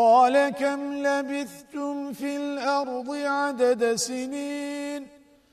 قال كم لبثتم في الأرض عدد سنين